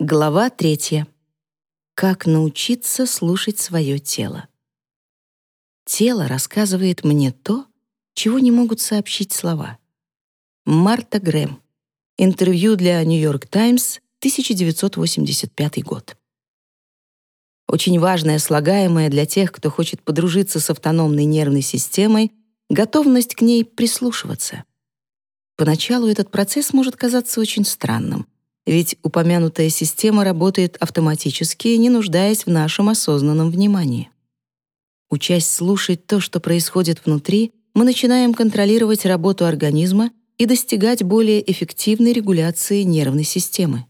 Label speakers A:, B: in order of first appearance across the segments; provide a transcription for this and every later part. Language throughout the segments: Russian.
A: Глава третья. Как научиться слушать свое тело. Тело рассказывает мне то, чего не могут сообщить слова. Марта Грэм. Интервью для York Times, 1985 год. Очень важное слагаемое для тех, кто хочет подружиться с автономной нервной системой, готовность к ней прислушиваться. Поначалу этот процесс может казаться очень странным, ведь упомянутая система работает автоматически, не нуждаясь в нашем осознанном внимании. Учась слушать то, что происходит внутри, мы начинаем контролировать работу организма и достигать более эффективной регуляции нервной системы.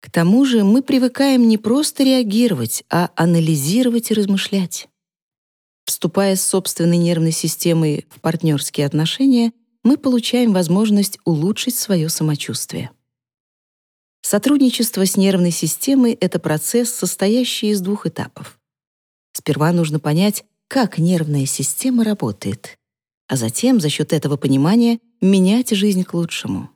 A: К тому же мы привыкаем не просто реагировать, а анализировать и размышлять. Вступая с собственной нервной системой в партнерские отношения, мы получаем возможность улучшить свое самочувствие. Сотрудничество с нервной системой — это процесс, состоящий из двух этапов. Сперва нужно понять, как нервная система работает, а затем за счет этого понимания менять жизнь к лучшему.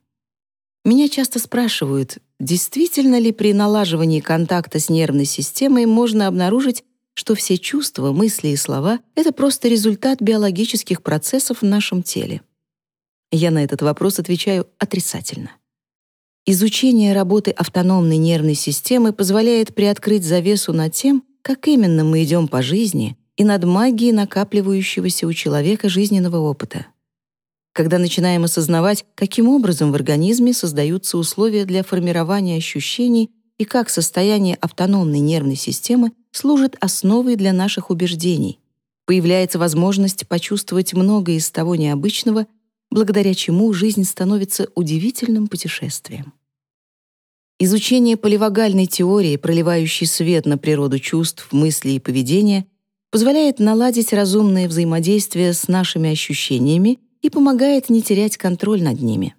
A: Меня часто спрашивают, действительно ли при налаживании контакта с нервной системой можно обнаружить, что все чувства, мысли и слова — это просто результат биологических процессов в нашем теле. Я на этот вопрос отвечаю отрицательно. Изучение работы автономной нервной системы позволяет приоткрыть завесу над тем, как именно мы идем по жизни и над магией накапливающегося у человека жизненного опыта. Когда начинаем осознавать, каким образом в организме создаются условия для формирования ощущений и как состояние автономной нервной системы служит основой для наших убеждений, появляется возможность почувствовать многое из того необычного, благодаря чему жизнь становится удивительным путешествием. Изучение поливагальной теории, проливающей свет на природу чувств, мыслей и поведения, позволяет наладить разумное взаимодействие с нашими ощущениями и помогает не терять контроль над ними.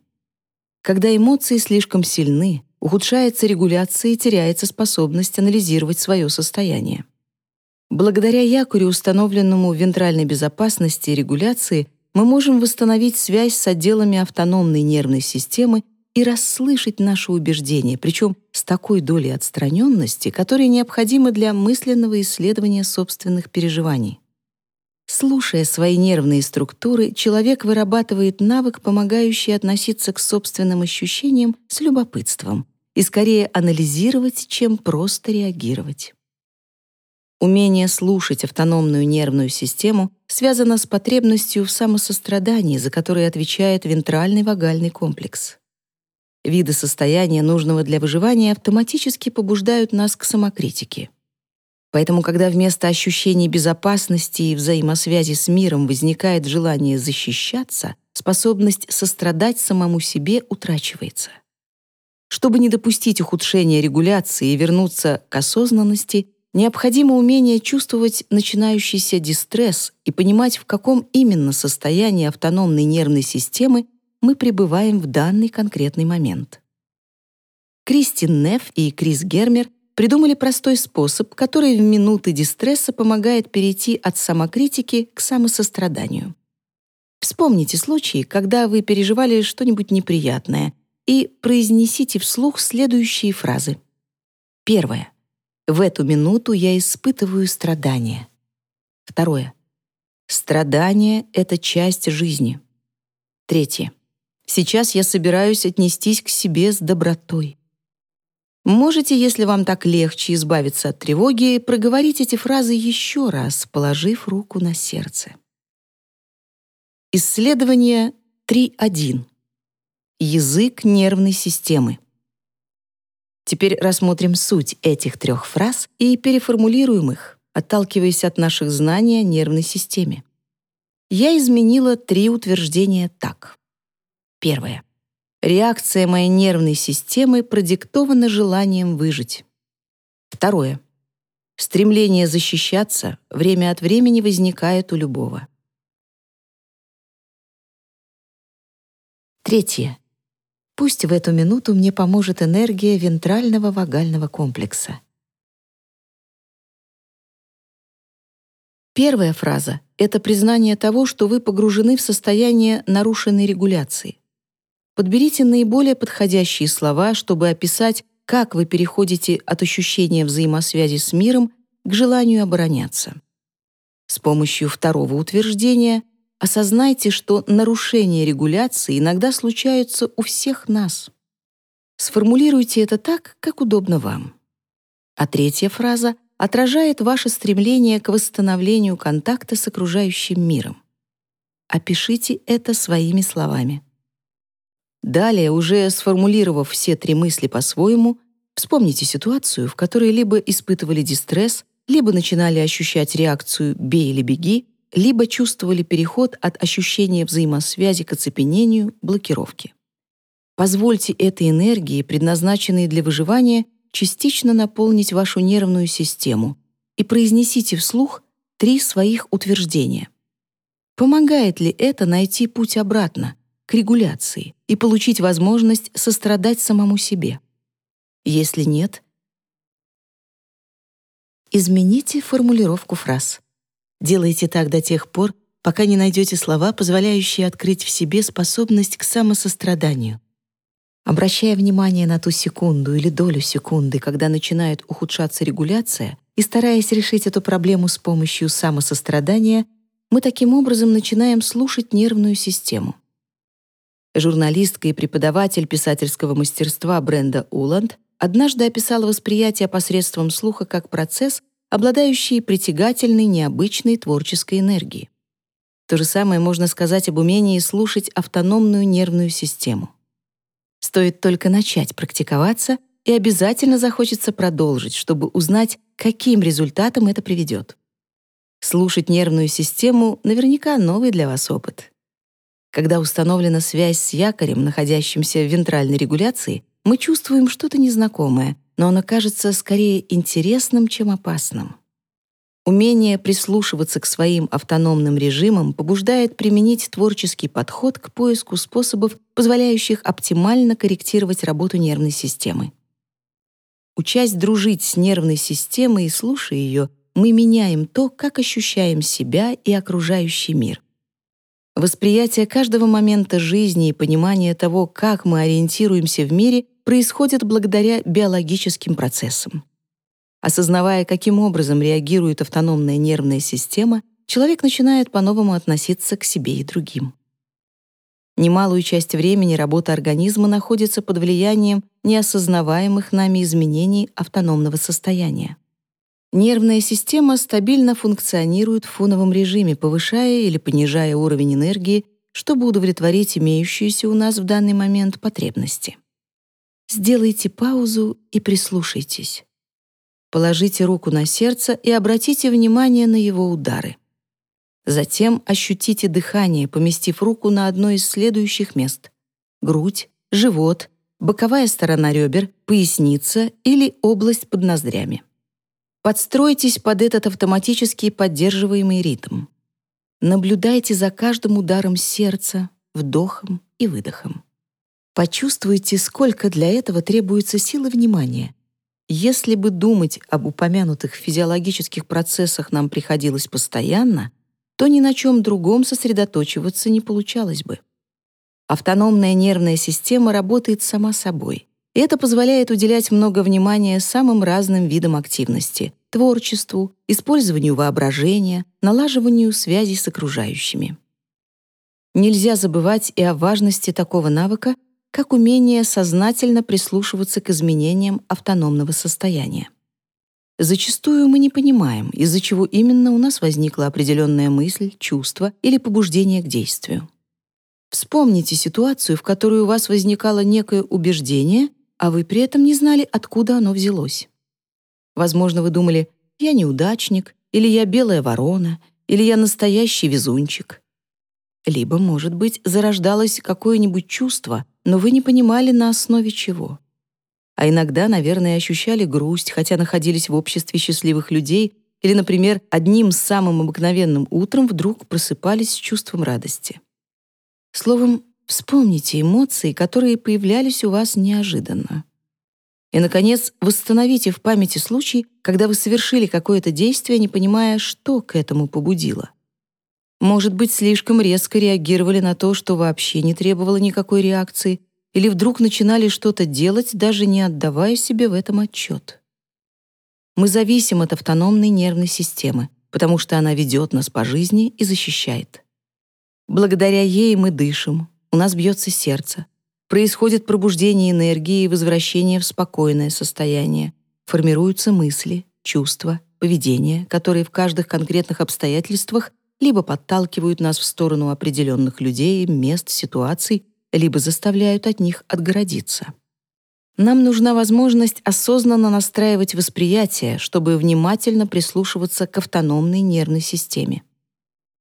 A: Когда эмоции слишком сильны, ухудшается регуляция и теряется способность анализировать свое состояние. Благодаря якорю, установленному в вентральной безопасности и регуляции, мы можем восстановить связь с отделами автономной нервной системы и расслышать наши убеждения, причем с такой долей отстраненности, которая необходима для мысленного исследования собственных переживаний. Слушая свои нервные структуры, человек вырабатывает навык, помогающий относиться к собственным ощущениям с любопытством и скорее анализировать, чем просто реагировать. Умение слушать автономную нервную систему связано с потребностью в самосострадании, за которое отвечает вентральный вагальный комплекс. Виды состояния, нужного для выживания, автоматически побуждают нас к самокритике. Поэтому, когда вместо ощущений безопасности и взаимосвязи с миром возникает желание защищаться, способность сострадать самому себе утрачивается. Чтобы не допустить ухудшения регуляции и вернуться к осознанности, необходимо умение чувствовать начинающийся дистресс и понимать, в каком именно состоянии автономной нервной системы мы пребываем в данный конкретный момент. Кристин Неф и Крис Гермер придумали простой способ, который в минуты дистресса помогает перейти от самокритики к самосостраданию. Вспомните случаи, когда вы переживали что-нибудь неприятное, и произнесите вслух следующие фразы. Первое. В эту минуту я испытываю страдания. Второе. Страдание — это часть жизни. Третье. Сейчас я собираюсь отнестись к себе с добротой. Можете, если вам так легче избавиться от тревоги, проговорить эти фразы еще раз, положив руку на сердце. Исследование 3.1. Язык нервной системы. Теперь рассмотрим суть этих трех фраз и переформулируем их, отталкиваясь от наших знаний о нервной системе. Я изменила три утверждения так. Первое. Реакция моей нервной системы продиктована желанием выжить. Второе. Стремление защищаться время от времени возникает у любого. Третье. Пусть в эту минуту мне поможет энергия вентрального вагального комплекса. Первая фраза — это признание того, что вы погружены в состояние нарушенной регуляции. Подберите наиболее подходящие слова, чтобы описать, как вы переходите от ощущения взаимосвязи с миром к желанию обороняться. С помощью второго утверждения осознайте, что нарушения регуляции иногда случаются у всех нас. Сформулируйте это так, как удобно вам. А третья фраза отражает ваше стремление к восстановлению контакта с окружающим миром. Опишите это своими словами. Далее, уже сформулировав все три мысли по-своему, вспомните ситуацию, в которой либо испытывали дистресс, либо начинали ощущать реакцию «бей или беги», либо чувствовали переход от ощущения взаимосвязи к оцепенению, блокировки. Позвольте этой энергии, предназначенной для выживания, частично наполнить вашу нервную систему и произнесите вслух три своих утверждения. Помогает ли это найти путь обратно, к регуляции, и получить возможность сострадать самому себе? Если нет, измените формулировку фраз. Делайте так до тех пор, пока не найдете слова, позволяющие открыть в себе способность к самосостраданию. Обращая внимание на ту секунду или долю секунды, когда начинает ухудшаться регуляция, и стараясь решить эту проблему с помощью самосострадания, мы таким образом начинаем слушать нервную систему. Журналистка и преподаватель писательского мастерства Бренда Уланд однажды описала восприятие посредством слуха как процесс, обладающий притягательной, необычной творческой энергией. То же самое можно сказать об умении слушать автономную нервную систему. Стоит только начать практиковаться, и обязательно захочется продолжить, чтобы узнать, каким результатом это приведет. Слушать нервную систему наверняка новый для вас опыт. Когда установлена связь с якорем, находящимся в вентральной регуляции, мы чувствуем что-то незнакомое, но оно кажется скорее интересным, чем опасным. Умение прислушиваться к своим автономным режимам побуждает применить творческий подход к поиску способов, позволяющих оптимально корректировать работу нервной системы. Учась дружить с нервной системой и слушая ее, мы меняем то, как ощущаем себя и окружающий мир. Восприятие каждого момента жизни и понимание того, как мы ориентируемся в мире, происходит благодаря биологическим процессам. Осознавая, каким образом реагирует автономная нервная система, человек начинает по-новому относиться к себе и другим. Немалую часть времени работа организма находится под влиянием неосознаваемых нами изменений автономного состояния. Нервная система стабильно функционирует в фоновом режиме, повышая или понижая уровень энергии, чтобы удовлетворить имеющиеся у нас в данный момент потребности. Сделайте паузу и прислушайтесь. Положите руку на сердце и обратите внимание на его удары. Затем ощутите дыхание, поместив руку на одно из следующих мест — грудь, живот, боковая сторона ребер, поясница или область под ноздрями. Подстройтесь под этот автоматически поддерживаемый ритм. Наблюдайте за каждым ударом сердца, вдохом и выдохом. Почувствуйте, сколько для этого требуется силы внимания. Если бы думать об упомянутых физиологических процессах нам приходилось постоянно, то ни на чем другом сосредоточиваться не получалось бы. Автономная нервная система работает сама собой. И это позволяет уделять много внимания самым разным видам активности — творчеству, использованию воображения, налаживанию связей с окружающими. Нельзя забывать и о важности такого навыка, как умение сознательно прислушиваться к изменениям автономного состояния. Зачастую мы не понимаем, из-за чего именно у нас возникла определенная мысль, чувство или побуждение к действию. Вспомните ситуацию, в которой у вас возникало некое убеждение — а вы при этом не знали, откуда оно взялось. Возможно, вы думали «я неудачник», или «я белая ворона», или «я настоящий везунчик». Либо, может быть, зарождалось какое-нибудь чувство, но вы не понимали, на основе чего. А иногда, наверное, ощущали грусть, хотя находились в обществе счастливых людей или, например, одним самым обыкновенным утром вдруг просыпались с чувством радости. Словом, Вспомните эмоции, которые появлялись у вас неожиданно. И, наконец, восстановите в памяти случай, когда вы совершили какое-то действие, не понимая, что к этому побудило. Может быть, слишком резко реагировали на то, что вообще не требовало никакой реакции, или вдруг начинали что-то делать, даже не отдавая себе в этом отчет. Мы зависим от автономной нервной системы, потому что она ведет нас по жизни и защищает. Благодаря ей мы дышим, у нас бьется сердце, происходит пробуждение энергии и возвращение в спокойное состояние, формируются мысли, чувства, поведение, которые в каждых конкретных обстоятельствах либо подталкивают нас в сторону определенных людей, мест, ситуаций, либо заставляют от них отгородиться. Нам нужна возможность осознанно настраивать восприятие, чтобы внимательно прислушиваться к автономной нервной системе.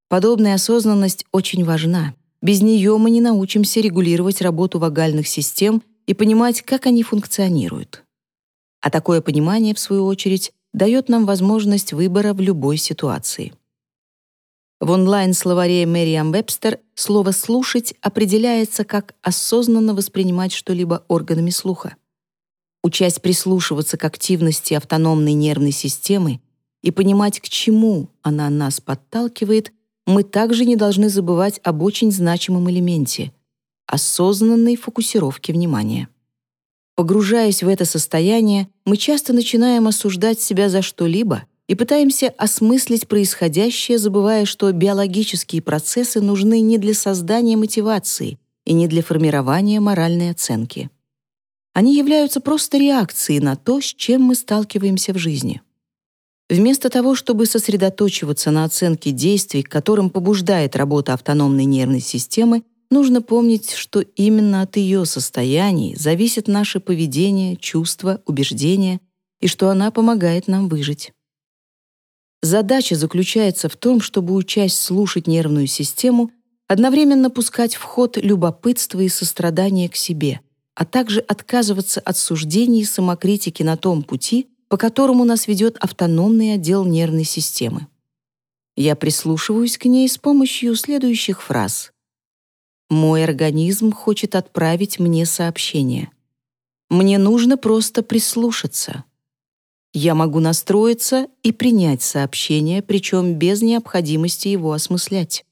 A: Подобная осознанность очень важна. Без нее мы не научимся регулировать работу вагальных систем и понимать, как они функционируют. А такое понимание, в свою очередь, дает нам возможность выбора в любой ситуации. В онлайн-словаре Мэриам Вебстер слово «слушать» определяется как осознанно воспринимать что-либо органами слуха. Учась прислушиваться к активности автономной нервной системы и понимать, к чему она нас подталкивает, мы также не должны забывать об очень значимом элементе — осознанной фокусировке внимания. Погружаясь в это состояние, мы часто начинаем осуждать себя за что-либо и пытаемся осмыслить происходящее, забывая, что биологические процессы нужны не для создания мотивации и не для формирования моральной оценки. Они являются просто реакцией на то, с чем мы сталкиваемся в жизни. Вместо того, чтобы сосредоточиваться на оценке действий, которым побуждает работа автономной нервной системы, нужно помнить, что именно от ее состояний зависит наше поведение, чувства, убеждения и что она помогает нам выжить. Задача заключается в том, чтобы, учась слушать нервную систему, одновременно пускать в ход любопытство и сострадание к себе, а также отказываться от суждений и самокритики на том пути, по которому нас ведет автономный отдел нервной системы. Я прислушиваюсь к ней с помощью следующих фраз. «Мой организм хочет отправить мне сообщение. Мне нужно просто прислушаться». Я могу настроиться и принять сообщение, причем без необходимости его осмыслять.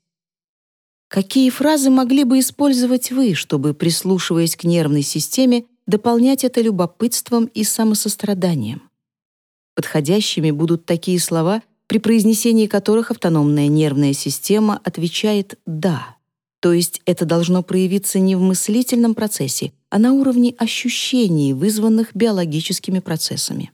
A: Какие фразы могли бы использовать вы, чтобы, прислушиваясь к нервной системе, дополнять это любопытством и самосостраданием? Подходящими будут такие слова, при произнесении которых автономная нервная система отвечает «да». То есть это должно проявиться не в мыслительном процессе, а на уровне ощущений, вызванных биологическими процессами.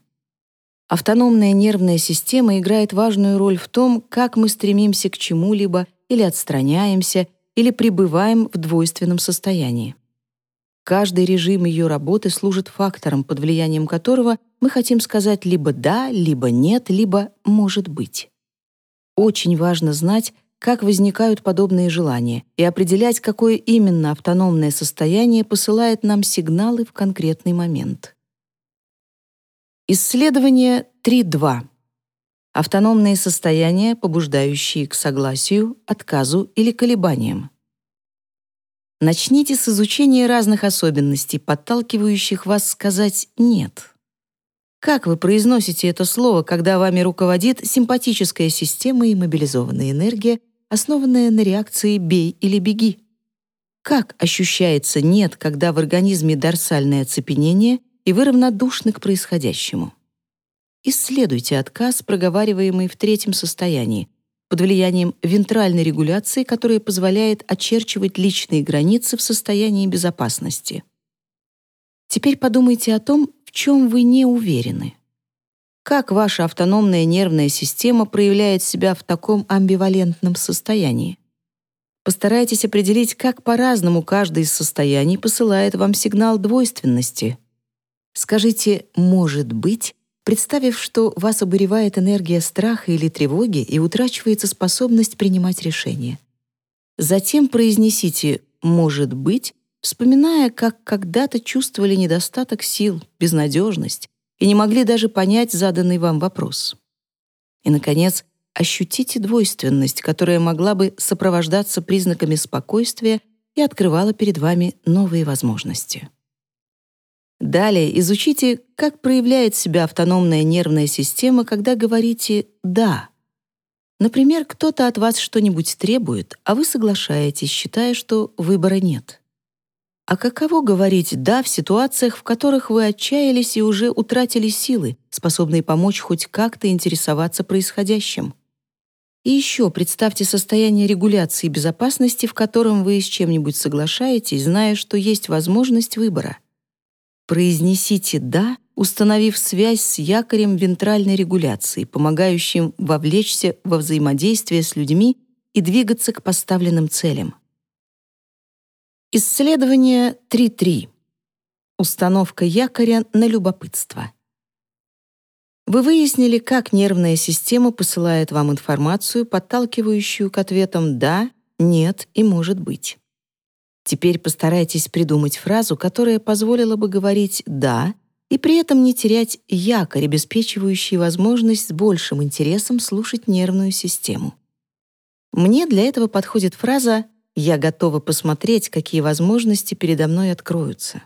A: Автономная нервная система играет важную роль в том, как мы стремимся к чему-либо или отстраняемся, или пребываем в двойственном состоянии. Каждый режим ее работы служит фактором, под влиянием которого мы хотим сказать либо «да», либо «нет», либо «может быть». Очень важно знать, как возникают подобные желания и определять, какое именно автономное состояние посылает нам сигналы в конкретный момент. Исследование 3.2. Автономные состояния, побуждающие к согласию, отказу или колебаниям. Начните с изучения разных особенностей, подталкивающих вас сказать «нет». Как вы произносите это слово, когда вами руководит симпатическая система и мобилизованная энергия, основанная на реакции «бей» или «беги»? Как ощущается «нет», когда в организме дорсальное оцепенение и вы равнодушны к происходящему. Исследуйте отказ, проговариваемый в третьем состоянии, под влиянием вентральной регуляции, которая позволяет очерчивать личные границы в состоянии безопасности. Теперь подумайте о том, в чем вы не уверены. Как ваша автономная нервная система проявляет себя в таком амбивалентном состоянии? Постарайтесь определить, как по-разному каждое из состояний посылает вам сигнал двойственности — Скажите «может быть», представив, что вас обуревает энергия страха или тревоги и утрачивается способность принимать решения. Затем произнесите «может быть», вспоминая, как когда-то чувствовали недостаток сил, безнадежность и не могли даже понять заданный вам вопрос. И, наконец, ощутите двойственность, которая могла бы сопровождаться признаками спокойствия и открывала перед вами новые возможности. Далее изучите, как проявляет себя автономная нервная система, когда говорите «да». Например, кто-то от вас что-нибудь требует, а вы соглашаетесь, считая, что выбора нет. А каково говорить «да» в ситуациях, в которых вы отчаялись и уже утратили силы, способные помочь хоть как-то интересоваться происходящим? И еще представьте состояние регуляции безопасности, в котором вы с чем-нибудь соглашаетесь, зная, что есть возможность выбора. Произнесите «да», установив связь с якорем вентральной регуляции, помогающим вовлечься во взаимодействие с людьми и двигаться к поставленным целям. Исследование 3.3. Установка якоря на любопытство. Вы выяснили, как нервная система посылает вам информацию, подталкивающую к ответам «да», «нет» и «может быть». Теперь постарайтесь придумать фразу, которая позволила бы говорить «да» и при этом не терять якорь, обеспечивающий возможность с большим интересом слушать нервную систему. Мне для этого подходит фраза я готова посмотреть, какие возможности передо мной откроются.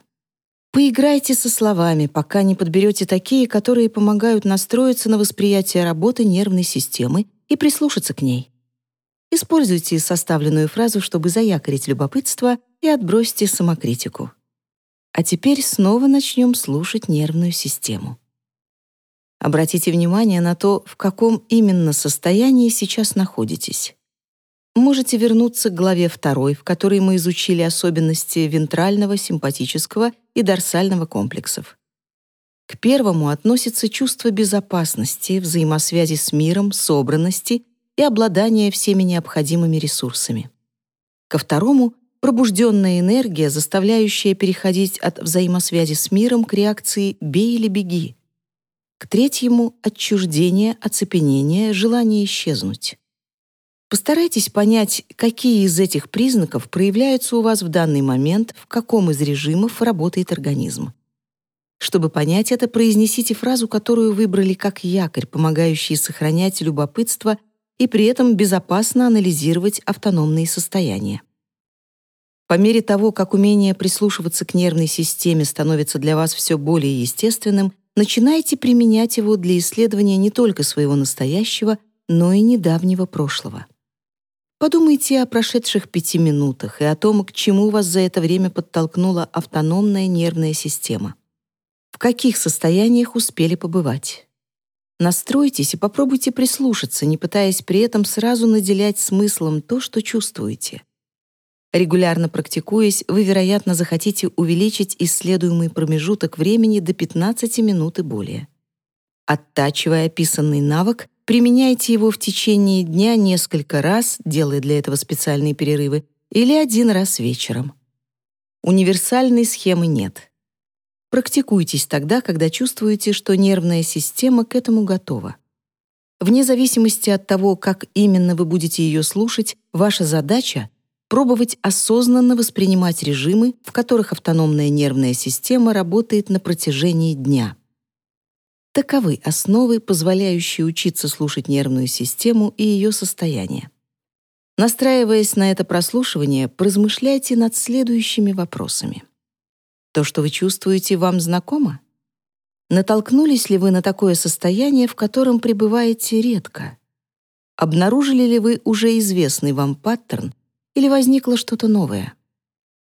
A: Поиграйте со словами, пока не подберете такие, которые помогают настроиться на восприятие работы нервной системы и прислушаться к ней. Используйте составленную фразу, чтобы заякорить любопытство и отбросьте самокритику. А теперь снова начнем слушать нервную систему. Обратите внимание на то, в каком именно состоянии сейчас находитесь можете вернуться к главе 2, в которой мы изучили особенности вентрального, симпатического и дорсального комплексов. К первому относится чувство безопасности, взаимосвязи с миром, собранности и обладания всеми необходимыми ресурсами. Ко второму — пробужденная энергия, заставляющая переходить от взаимосвязи с миром к реакции «бей или беги». К третьему — отчуждение, оцепенение, желание исчезнуть. Постарайтесь понять, какие из этих признаков проявляются у вас в данный момент, в каком из режимов работает организм. Чтобы понять это, произнесите фразу, которую выбрали как якорь, помогающий сохранять любопытство и при этом безопасно анализировать автономные состояния. По мере того, как умение прислушиваться к нервной системе становится для вас все более естественным, начинайте применять его для исследования не только своего настоящего, но и недавнего прошлого. Подумайте о прошедших пяти минутах и о том, к чему вас за это время подтолкнула автономная нервная система. В каких состояниях успели побывать? Настройтесь и попробуйте прислушаться, не пытаясь при этом сразу наделять смыслом то, что чувствуете. Регулярно практикуясь, вы, вероятно, захотите увеличить исследуемый промежуток времени до 15 минут и более. Оттачивая описанный навык, Применяйте его в течение дня несколько раз, делая для этого специальные перерывы, или один раз вечером. Универсальной схемы нет. Практикуйтесь тогда, когда чувствуете, что нервная система к этому готова. Вне зависимости от того, как именно вы будете ее слушать, ваша задача — пробовать осознанно воспринимать режимы, в которых автономная нервная система работает на протяжении дня. Таковы основы, позволяющие учиться слушать нервную систему и ее состояние. Настраиваясь на это прослушивание, поразмышляйте над следующими вопросами. То, что вы чувствуете, вам знакомо? Натолкнулись ли вы на такое состояние, в котором пребываете редко? Обнаружили ли вы уже известный вам паттерн или возникло что-то новое?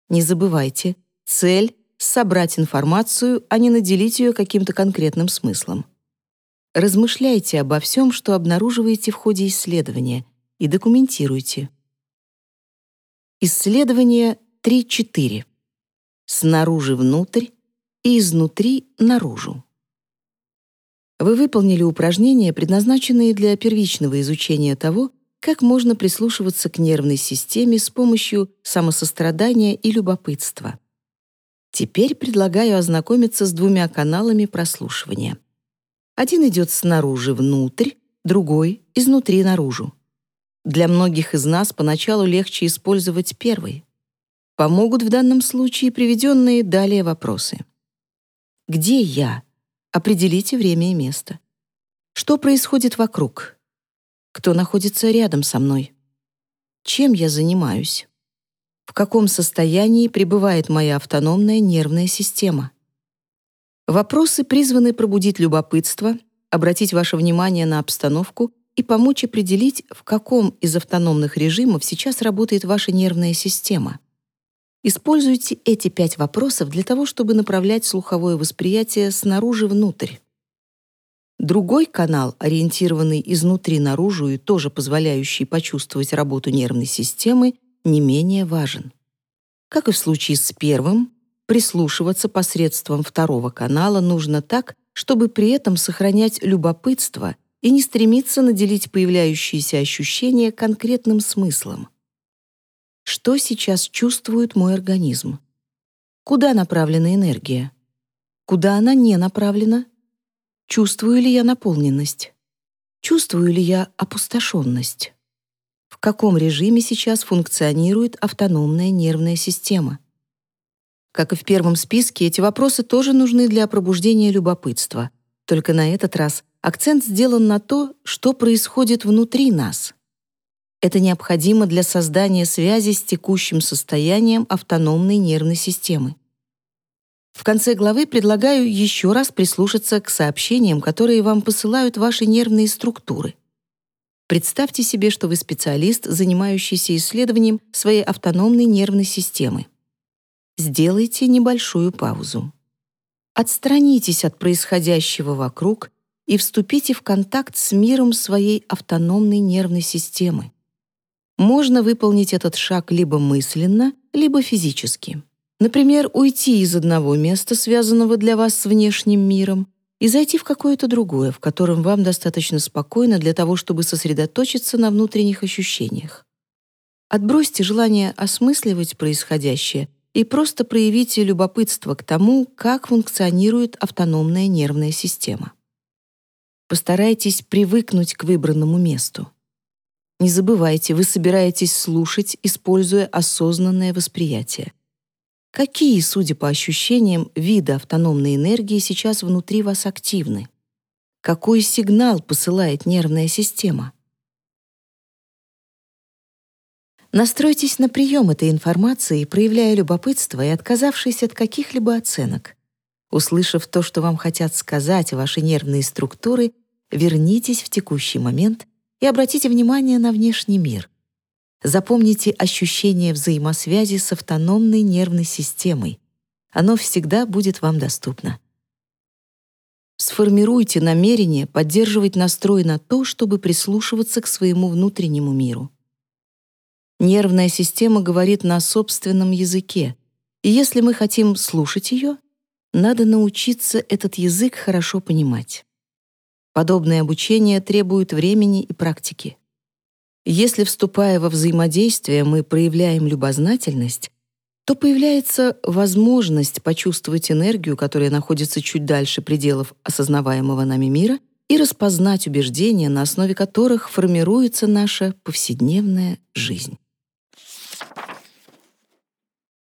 A: Не забывайте, цель собрать информацию, а не наделить ее каким-то конкретным смыслом. Размышляйте обо всем, что обнаруживаете в ходе исследования, и документируйте. Исследование 3.4. Снаружи внутрь и изнутри наружу. Вы выполнили упражнения, предназначенные для первичного изучения того, как можно прислушиваться к нервной системе с помощью самосострадания и любопытства. Теперь предлагаю ознакомиться с двумя каналами прослушивания. Один идет снаружи внутрь, другой — изнутри наружу. Для многих из нас поначалу легче использовать первый. Помогут в данном случае приведенные далее вопросы. Где я? Определите время и место. Что происходит вокруг? Кто находится рядом со мной? Чем я занимаюсь? в каком состоянии пребывает моя автономная нервная система. Вопросы призваны пробудить любопытство, обратить ваше внимание на обстановку и помочь определить, в каком из автономных режимов сейчас работает ваша нервная система. Используйте эти пять вопросов для того, чтобы направлять слуховое восприятие снаружи внутрь. Другой канал, ориентированный изнутри наружу и тоже позволяющий почувствовать работу нервной системы, не менее важен. Как и в случае с первым, прислушиваться посредством второго канала нужно так, чтобы при этом сохранять любопытство и не стремиться наделить появляющиеся ощущения конкретным смыслом. Что сейчас чувствует мой организм? Куда направлена энергия? Куда она не направлена? Чувствую ли я наполненность? Чувствую ли я опустошенность? В каком режиме сейчас функционирует автономная нервная система? Как и в первом списке, эти вопросы тоже нужны для пробуждения любопытства. Только на этот раз акцент сделан на то, что происходит внутри нас. Это необходимо для создания связи с текущим состоянием автономной нервной системы. В конце главы предлагаю еще раз прислушаться к сообщениям, которые вам посылают ваши нервные структуры. Представьте себе, что вы специалист, занимающийся исследованием своей автономной нервной системы. Сделайте небольшую паузу. Отстранитесь от происходящего вокруг и вступите в контакт с миром своей автономной нервной системы. Можно выполнить этот шаг либо мысленно, либо физически. Например, уйти из одного места, связанного для вас с внешним миром, и зайти в какое-то другое, в котором вам достаточно спокойно для того, чтобы сосредоточиться на внутренних ощущениях. Отбросьте желание осмысливать происходящее и просто проявите любопытство к тому, как функционирует автономная нервная система. Постарайтесь привыкнуть к выбранному месту. Не забывайте, вы собираетесь слушать, используя осознанное восприятие. Какие, судя по ощущениям, виды автономной энергии сейчас внутри вас активны? Какой сигнал посылает нервная система? Настройтесь на прием этой информации, проявляя любопытство и отказавшись от каких-либо оценок. Услышав то, что вам хотят сказать ваши нервные структуры, вернитесь в текущий момент и обратите внимание на внешний мир. Запомните ощущение взаимосвязи с автономной нервной системой. Оно всегда будет вам доступно. Сформируйте намерение поддерживать настрой на то, чтобы прислушиваться к своему внутреннему миру. Нервная система говорит на собственном языке, и если мы хотим слушать ее, надо научиться этот язык хорошо понимать. Подобное обучение требует времени и практики. Если, вступая во взаимодействие, мы проявляем любознательность, то появляется возможность почувствовать энергию, которая находится чуть дальше пределов осознаваемого нами мира, и распознать убеждения, на основе которых формируется наша повседневная жизнь.